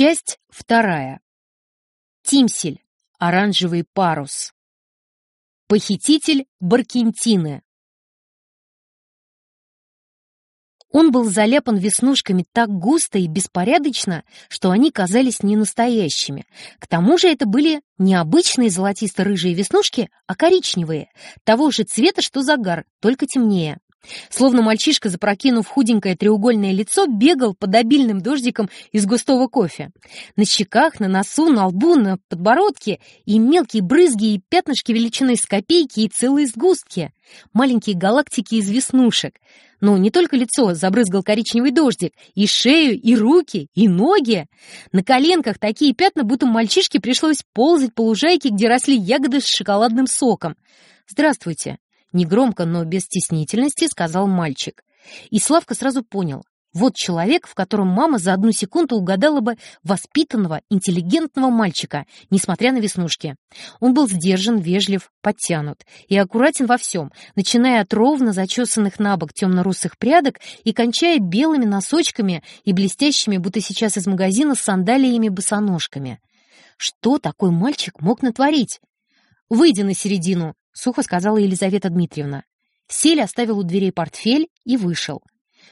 Часть вторая. Тимсель. Оранжевый парус. Похититель Баркентины. Он был заляпан веснушками так густо и беспорядочно, что они казались ненастоящими. К тому же это были не обычные золотисто-рыжие веснушки, а коричневые, того же цвета, что загар, только темнее. Словно мальчишка, запрокинув худенькое треугольное лицо, бегал под обильным дождиком из густого кофе. На щеках, на носу, на лбу, на подбородке и мелкие брызги и пятнышки величиной с копейки и целые сгустки. Маленькие галактики из веснушек. Но не только лицо забрызгал коричневый дождик, и шею, и руки, и ноги. На коленках такие пятна, будто мальчишке пришлось ползать по лужайке, где росли ягоды с шоколадным соком. «Здравствуйте», Негромко, но без стеснительности сказал мальчик. И Славка сразу понял. Вот человек, в котором мама за одну секунду угадала бы воспитанного, интеллигентного мальчика, несмотря на веснушки. Он был сдержан, вежлив, подтянут и аккуратен во всем, начиная от ровно зачесанных на бок темно-русых прядок и кончая белыми носочками и блестящими, будто сейчас из магазина, сандалиями-босоножками. Что такой мальчик мог натворить? «Выйди на середину», сухо сказала Елизавета Дмитриевна. Сель оставил у дверей портфель и вышел.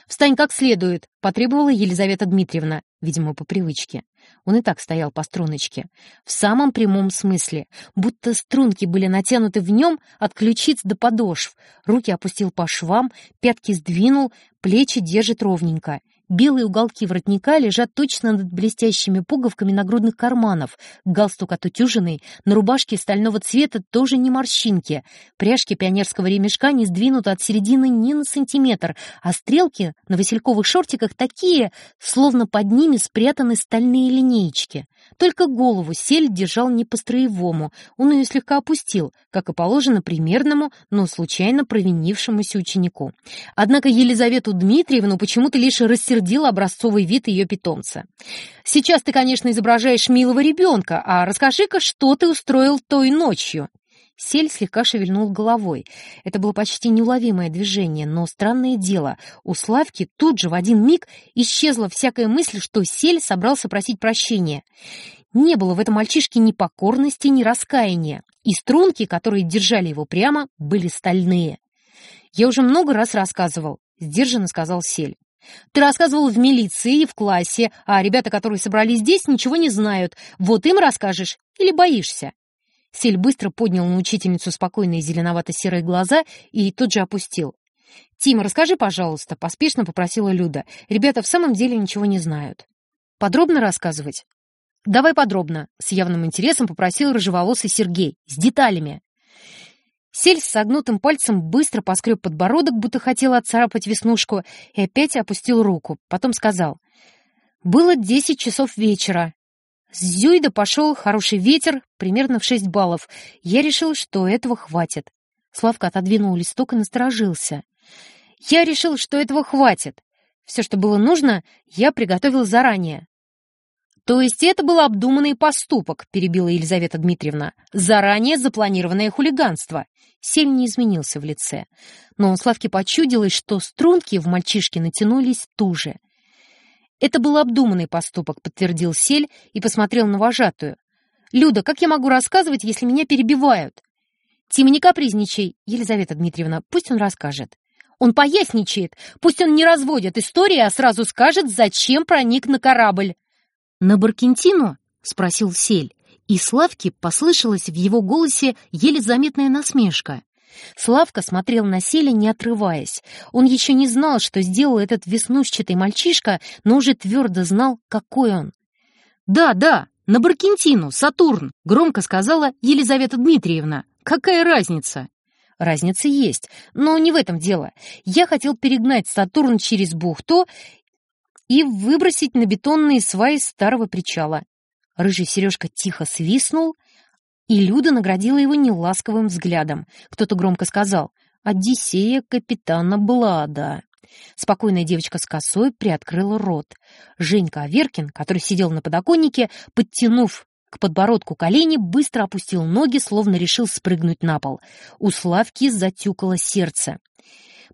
«Встань как следует», — потребовала Елизавета Дмитриевна, видимо, по привычке. Он и так стоял по струночке. В самом прямом смысле, будто струнки были натянуты в нем от ключиц до подошв. Руки опустил по швам, пятки сдвинул, плечи держит ровненько. Белые уголки воротника лежат точно над блестящими пуговками нагрудных карманов. Галстук отутюженный, на рубашке стального цвета тоже не морщинки. Пряжки пионерского ремешка не сдвинуты от середины ни на сантиметр, а стрелки на васильковых шортиках такие, словно под ними спрятаны стальные линеечки. Только голову сель держал не по-строевому, он ее слегка опустил, как и положено примерному, но случайно провинившемуся ученику. Однако Елизавету Дмитриевну почему-то лишь рассердил образцовый вид ее питомца. «Сейчас ты, конечно, изображаешь милого ребенка, а расскажи-ка, что ты устроил той ночью?» Сель слегка шевельнул головой. Это было почти неуловимое движение, но странное дело, у Славки тут же в один миг исчезла всякая мысль, что Сель собрался просить прощения. Не было в этом мальчишке ни покорности, ни раскаяния, и струнки, которые держали его прямо, были стальные. «Я уже много раз рассказывал», — сдержанно сказал Сель. «Ты рассказывал в милиции и в классе, а ребята, которые собрались здесь, ничего не знают. Вот им расскажешь или боишься?» Сель быстро поднял на учительницу спокойные зеленовато-серые глаза и тут же опустил. «Тима, расскажи, пожалуйста», — поспешно попросила Люда. «Ребята в самом деле ничего не знают». «Подробно рассказывать?» «Давай подробно», — с явным интересом попросил рыжеволосый Сергей, с деталями. Сель с согнутым пальцем быстро поскреб подбородок, будто хотел отцарапать веснушку, и опять опустил руку. Потом сказал. «Было десять часов вечера. С Зюйда пошел хороший ветер, примерно в шесть баллов. Я решил, что этого хватит. Славка отодвинул листок и насторожился. Я решил, что этого хватит. Все, что было нужно, я приготовил заранее. То есть это был обдуманный поступок, перебила Елизавета Дмитриевна. Заранее запланированное хулиганство. Сель не изменился в лице. Но у Славки почудилось, что струнки в мальчишке натянулись туже. «Это был обдуманный поступок», — подтвердил Сель и посмотрел на вожатую. «Люда, как я могу рассказывать, если меня перебивают?» «Тима, не капризничай, Елизавета Дмитриевна, пусть он расскажет». «Он поясничает, пусть он не разводит истории, а сразу скажет, зачем проник на корабль». «На Баркентину?» — спросил Сель, и Славке послышалась в его голосе еле заметная насмешка. Славка смотрел на Селя, не отрываясь. Он еще не знал, что сделал этот веснушчатый мальчишка, но уже твердо знал, какой он. «Да, да, на Баркентину, Сатурн», — громко сказала Елизавета Дмитриевна. «Какая разница?» «Разница есть, но не в этом дело. Я хотел перегнать Сатурн через бухту и выбросить на бетонные сваи старого причала». Рыжий Сережка тихо свистнул — и Люда наградила его неласковым взглядом. Кто-то громко сказал «Одиссея капитана Блада». Спокойная девочка с косой приоткрыла рот. Женька Аверкин, который сидел на подоконнике, подтянув к подбородку колени, быстро опустил ноги, словно решил спрыгнуть на пол. У Славки затюкало сердце.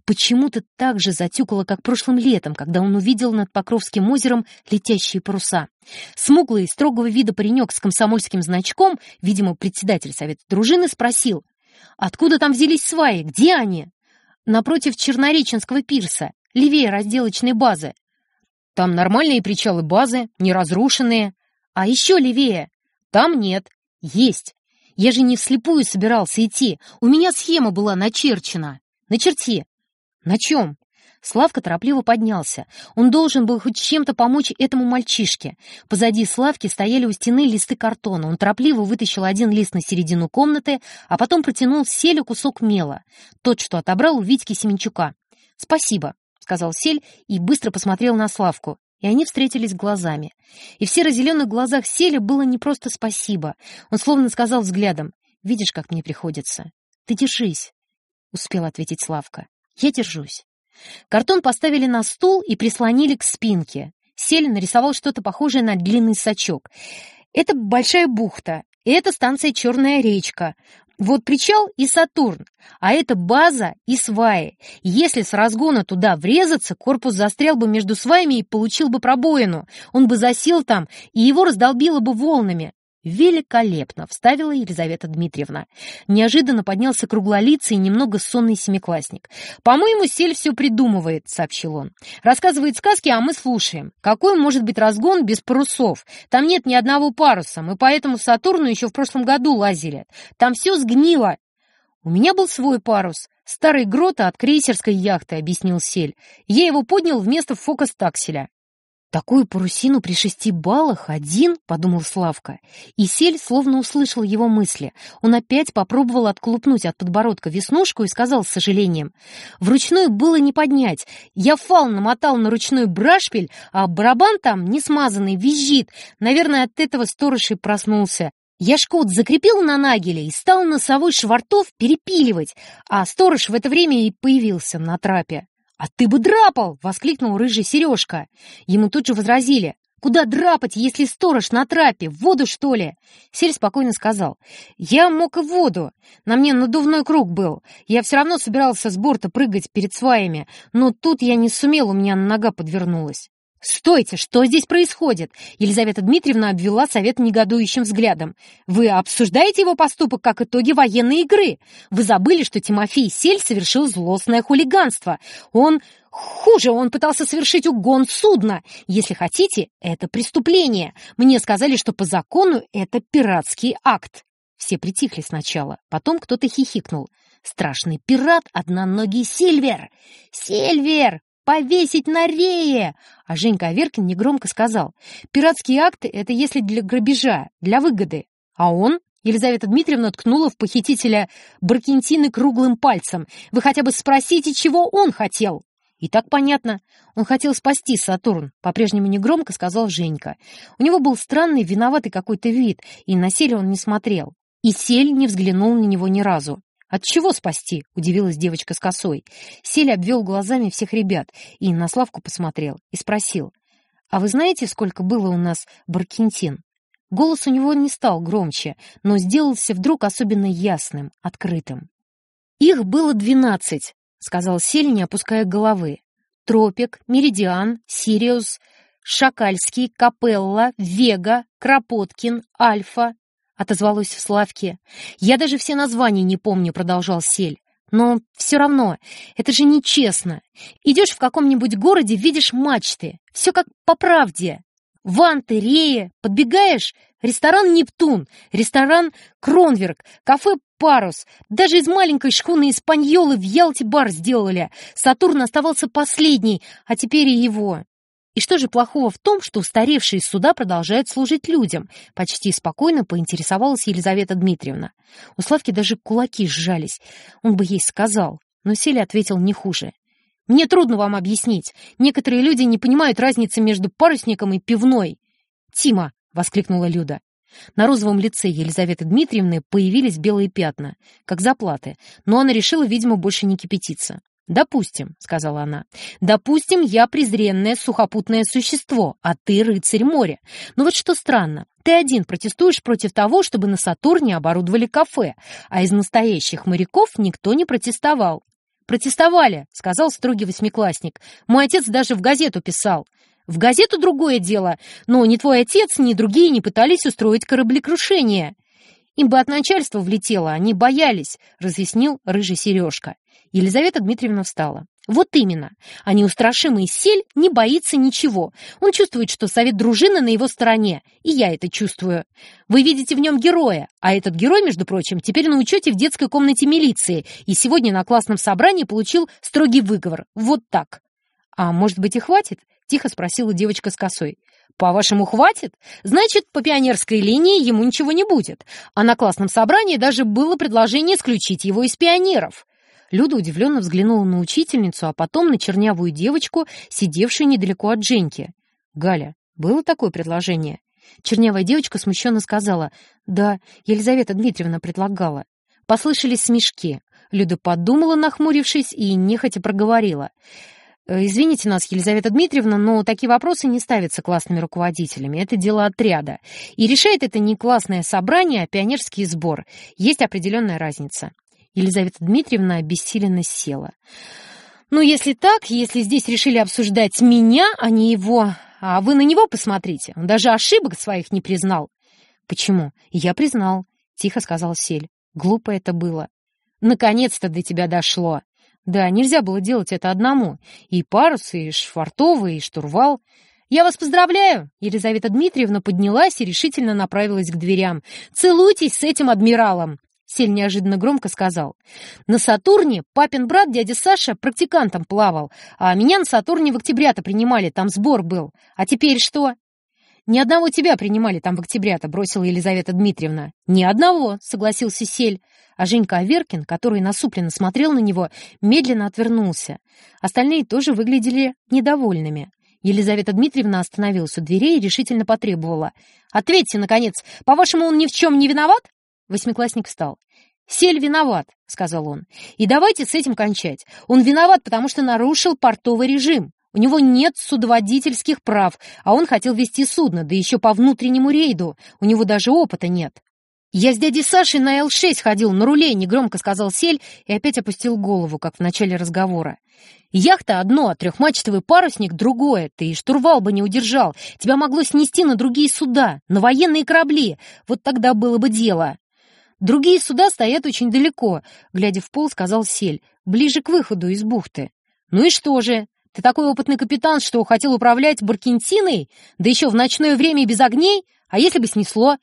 Почему-то так же затюкало, как прошлым летом, когда он увидел над Покровским озером летящие паруса. Смуглый, строгого вида паренек с комсомольским значком, видимо, председатель совета дружины, спросил, «Откуда там взялись сваи? Где они?» «Напротив Чернореченского пирса, левее разделочной базы». «Там нормальные причалы базы, не разрушенные. А еще левее?» «Там нет. Есть. Я же не вслепую собирался идти. У меня схема была начерчена. На черте. На чем? Славка торопливо поднялся. Он должен был хоть чем-то помочь этому мальчишке. Позади Славки стояли у стены листы картона. Он торопливо вытащил один лист на середину комнаты, а потом протянул Селю кусок мела. Тот, что отобрал у Витьки Семенчука. «Спасибо», — сказал Сель и быстро посмотрел на Славку и они встретились глазами. И в серо-зеленых глазах Селя было не просто спасибо. Он словно сказал взглядом, «Видишь, как мне приходится. Ты держись», — успел ответить Славка. «Я держусь». Картон поставили на стул и прислонили к спинке. Сель нарисовал что-то похожее на длинный сачок. «Это большая бухта, и это станция «Черная речка». Вот причал и Сатурн, а это база и сваи. Если с разгона туда врезаться, корпус застрял бы между сваями и получил бы пробоину. Он бы засел там, и его раздолбило бы волнами. «Великолепно!» — вставила Елизавета Дмитриевна. Неожиданно поднялся круглолицый и немного сонный семиклассник. «По-моему, Сель все придумывает», — сообщил он. «Рассказывает сказки, а мы слушаем. Какой может быть разгон без парусов? Там нет ни одного паруса, мы поэтому Сатурну еще в прошлом году лазили. Там все сгнило». «У меня был свой парус, старый грота от крейсерской яхты», — объяснил Сель. «Я его поднял вместо фокус-такселя». «Такую парусину при шести баллах один?» — подумал Славка. И Сель словно услышал его мысли. Он опять попробовал отклупнуть от подбородка веснушку и сказал с сожалением. «Вручную было не поднять. Я фал намотал на ручной брашпиль, а барабан там, не смазанный, визжит. Наверное, от этого сторож и проснулся. Я шкот закрепил на нагеле и стал носовой швартов перепиливать, а сторож в это время и появился на трапе. «А ты бы драпал!» — воскликнул рыжий Сережка. Ему тут же возразили. «Куда драпать, если сторож на трапе? В воду, что ли?» Сель спокойно сказал. «Я мог и в воду. На мне надувной круг был. Я все равно собирался с борта прыгать перед сваями, но тут я не сумел, у меня нога подвернулась». «Стойте! Что здесь происходит?» Елизавета Дмитриевна обвела совет негодующим взглядом. «Вы обсуждаете его поступок как итоги военной игры? Вы забыли, что Тимофей Сель совершил злостное хулиганство. Он... Хуже, он пытался совершить угон судна. Если хотите, это преступление. Мне сказали, что по закону это пиратский акт». Все притихли сначала, потом кто-то хихикнул. «Страшный пират, одноногий Сильвер!» «Сильвер! Повесить на рее!» А Женька Аверкин негромко сказал, «Пиратские акты — это если для грабежа, для выгоды. А он?» Елизавета Дмитриевна ткнула в похитителя Баркентины круглым пальцем. «Вы хотя бы спросите, чего он хотел?» И так понятно. Он хотел спасти Сатурн, по-прежнему негромко сказал Женька. У него был странный, виноватый какой-то вид, и на Сель он не смотрел. И Сель не взглянул на него ни разу. «От чего спасти?» — удивилась девочка с косой. Селя обвел глазами всех ребят и на Славку посмотрел и спросил. «А вы знаете, сколько было у нас баркентин?» Голос у него не стал громче, но сделался вдруг особенно ясным, открытым. «Их было двенадцать», — сказал Сель, не опуская головы. «Тропик, Меридиан, Сириус, Шакальский, Капелла, Вега, Кропоткин, Альфа, — отозвалось в Славке. «Я даже все названия не помню», — продолжал Сель. «Но все равно, это же нечестно. Идешь в каком-нибудь городе, видишь мачты. Все как по правде. Ванты, реи, подбегаешь, ресторан «Нептун», ресторан «Кронверк», кафе «Парус». Даже из маленькой шхуны «Испаньолы» в Ялте бар сделали. Сатурн оставался последний, а теперь и его. И что же плохого в том, что устаревшие суда продолжают служить людям? Почти спокойно поинтересовалась Елизавета Дмитриевна. У Славки даже кулаки сжались. Он бы ей сказал. Но Селя ответил не хуже. «Мне трудно вам объяснить. Некоторые люди не понимают разницы между парусником и пивной». «Тима!» — воскликнула Люда. На розовом лице Елизаветы Дмитриевны появились белые пятна, как заплаты, но она решила, видимо, больше не кипятиться. «Допустим», — сказала она, — «допустим, я презренное сухопутное существо, а ты рыцарь моря. Но вот что странно, ты один протестуешь против того, чтобы на Сатурне оборудовали кафе, а из настоящих моряков никто не протестовал». «Протестовали», — сказал строгий восьмиклассник. «Мой отец даже в газету писал». «В газету другое дело, но ни твой отец, ни другие не пытались устроить кораблекрушение». «Им бы от начальства влетело, они боялись», — разъяснил рыжий Сережка. Елизавета Дмитриевна встала. Вот именно. А неустрашимый сель не боится ничего. Он чувствует, что совет дружины на его стороне. И я это чувствую. Вы видите в нем героя. А этот герой, между прочим, теперь на учете в детской комнате милиции. И сегодня на классном собрании получил строгий выговор. Вот так. А может быть и хватит? Тихо спросила девочка с косой. По-вашему, хватит? Значит, по пионерской линии ему ничего не будет. А на классном собрании даже было предложение исключить его из пионеров. Люда удивленно взглянула на учительницу, а потом на чернявую девочку, сидевшую недалеко от Женьки. «Галя, было такое предложение?» Чернявая девочка смущенно сказала, «Да, Елизавета Дмитриевна предлагала». Послышались смешки. Люда подумала, нахмурившись, и нехотя проговорила. «Э, «Извините нас, Елизавета Дмитриевна, но такие вопросы не ставятся классными руководителями. Это дело отряда. И решает это не классное собрание, а пионерский сбор. Есть определенная разница». Елизавета Дмитриевна обессиленно села. «Ну, если так, если здесь решили обсуждать меня, а не его, а вы на него посмотрите, он даже ошибок своих не признал». «Почему? Я признал», — тихо сказал Сель. «Глупо это было». «Наконец-то до тебя дошло». «Да, нельзя было делать это одному. И парус, и швартовый, и штурвал». «Я вас поздравляю!» Елизавета Дмитриевна поднялась и решительно направилась к дверям. «Целуйтесь с этим адмиралом!» Сель неожиданно громко сказал. «На Сатурне папин брат, дядя Саша, практикантом плавал, а меня на Сатурне в октября-то принимали, там сбор был. А теперь что?» «Ни одного тебя принимали там в октября-то», — бросила Елизавета Дмитриевна. «Ни одного», — согласился Сель. А Женька Аверкин, который насупленно смотрел на него, медленно отвернулся. Остальные тоже выглядели недовольными. Елизавета Дмитриевна остановилась у дверей и решительно потребовала. «Ответьте, наконец, по-вашему, он ни в чем не виноват?» Восьмиклассник встал. «Сель виноват», — сказал он. «И давайте с этим кончать. Он виноват, потому что нарушил портовый режим. У него нет судоводительских прав, а он хотел вести судно, да еще по внутреннему рейду. У него даже опыта нет». «Я с дядей Сашей на Л-6 ходил, на руле», — негромко сказал Сель и опять опустил голову, как в начале разговора. «Яхта одно, а трехмачтовый парусник другое. Ты и штурвал бы не удержал. Тебя могло снести на другие суда, на военные корабли. Вот тогда было бы дело». Другие суда стоят очень далеко, глядя в пол, сказал Сель, ближе к выходу из бухты. Ну и что же? Ты такой опытный капитан, что хотел управлять Баркентиной? Да еще в ночное время без огней? А если бы снесло?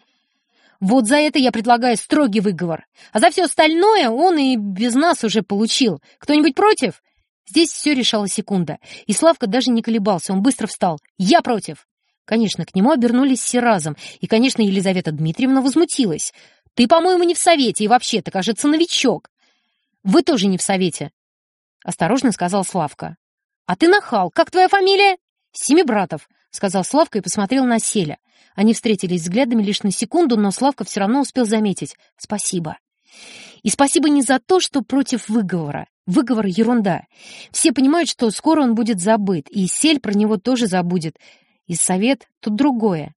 Вот за это я предлагаю строгий выговор. А за все остальное он и без нас уже получил. Кто-нибудь против? Здесь все решала секунда. И Славка даже не колебался, он быстро встал. «Я против!» Конечно, к нему обернулись все разом, и, конечно, Елизавета Дмитриевна возмутилась. Ты, по-моему, не в совете и вообще, ты, кажется, новичок. Вы тоже не в совете, — осторожно сказал Славка. А ты нахал. Как твоя фамилия? Семибратов, — сказал Славка и посмотрел на Селя. Они встретились взглядами лишь на секунду, но Славка все равно успел заметить. Спасибо. И спасибо не за то, что против выговора. Выговор — ерунда. Все понимают, что скоро он будет забыт, и Сель про него тоже забудет. И совет тут другое.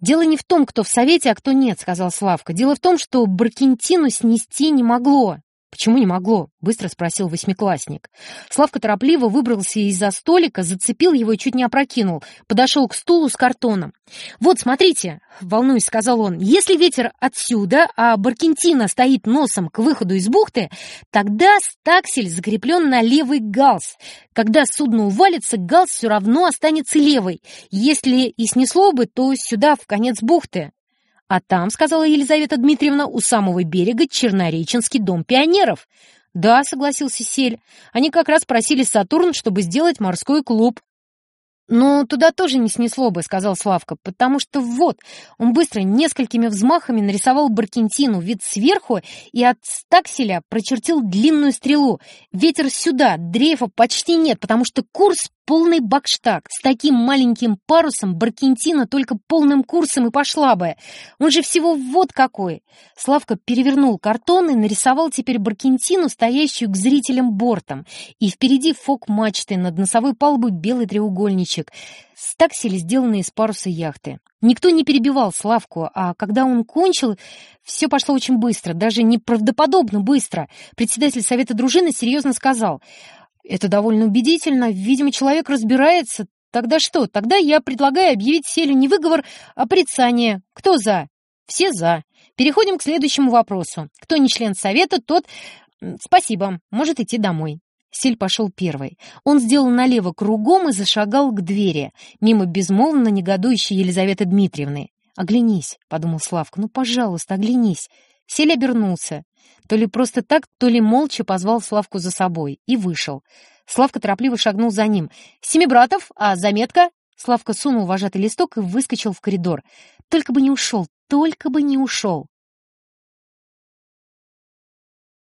«Дело не в том, кто в Совете, а кто нет», — сказал Славка. «Дело в том, что Баркентину снести не могло». «Почему не могло?» — быстро спросил восьмиклассник. Славка торопливо выбрался из-за столика, зацепил его и чуть не опрокинул. Подошел к стулу с картоном. «Вот, смотрите!» — волнуюсь, сказал он. «Если ветер отсюда, а Баркентина стоит носом к выходу из бухты, тогда стаксель закреплен на левый галс. Когда судно увалится, галс все равно останется левой. Если и снесло бы, то сюда, в конец бухты». А там, сказала Елизавета Дмитриевна, у самого берега Чернореченский дом пионеров. Да, согласился Сель. Они как раз просили Сатурн, чтобы сделать морской клуб. «Ну, туда тоже не снесло бы», — сказал Славка, «потому что вот, он быстро несколькими взмахами нарисовал Баркентину вид сверху и от стакселя прочертил длинную стрелу. Ветер сюда, дрейфа почти нет, потому что курс полный бакштаг. С таким маленьким парусом Баркентина только полным курсом и пошла бы. Он же всего вот какой. Славка перевернул картон и нарисовал теперь Баркентину, стоящую к зрителям бортом. И впереди фок мачты, над носовой палубой белый треугольничек табличек. Стаксели, сделанные из паруса яхты. Никто не перебивал Славку, а когда он кончил, все пошло очень быстро, даже неправдоподобно быстро. Председатель совета дружины серьезно сказал, «Это довольно убедительно, видимо, человек разбирается. Тогда что? Тогда я предлагаю объявить Селю не выговор, а порицание. Кто за?» «Все за. Переходим к следующему вопросу. Кто не член совета, тот... Спасибо, может идти домой». Сель пошел первый. Он сделал налево кругом и зашагал к двери, мимо безмолвно негодующей Елизаветы Дмитриевны. «Оглянись», — подумал Славка, — «ну, пожалуйста, оглянись». Сель обернулся. То ли просто так, то ли молча позвал Славку за собой и вышел. Славка торопливо шагнул за ним. «Семи братов, а заметка?» Славка сунул вожатый листок и выскочил в коридор. Только бы не ушел, только бы не ушел.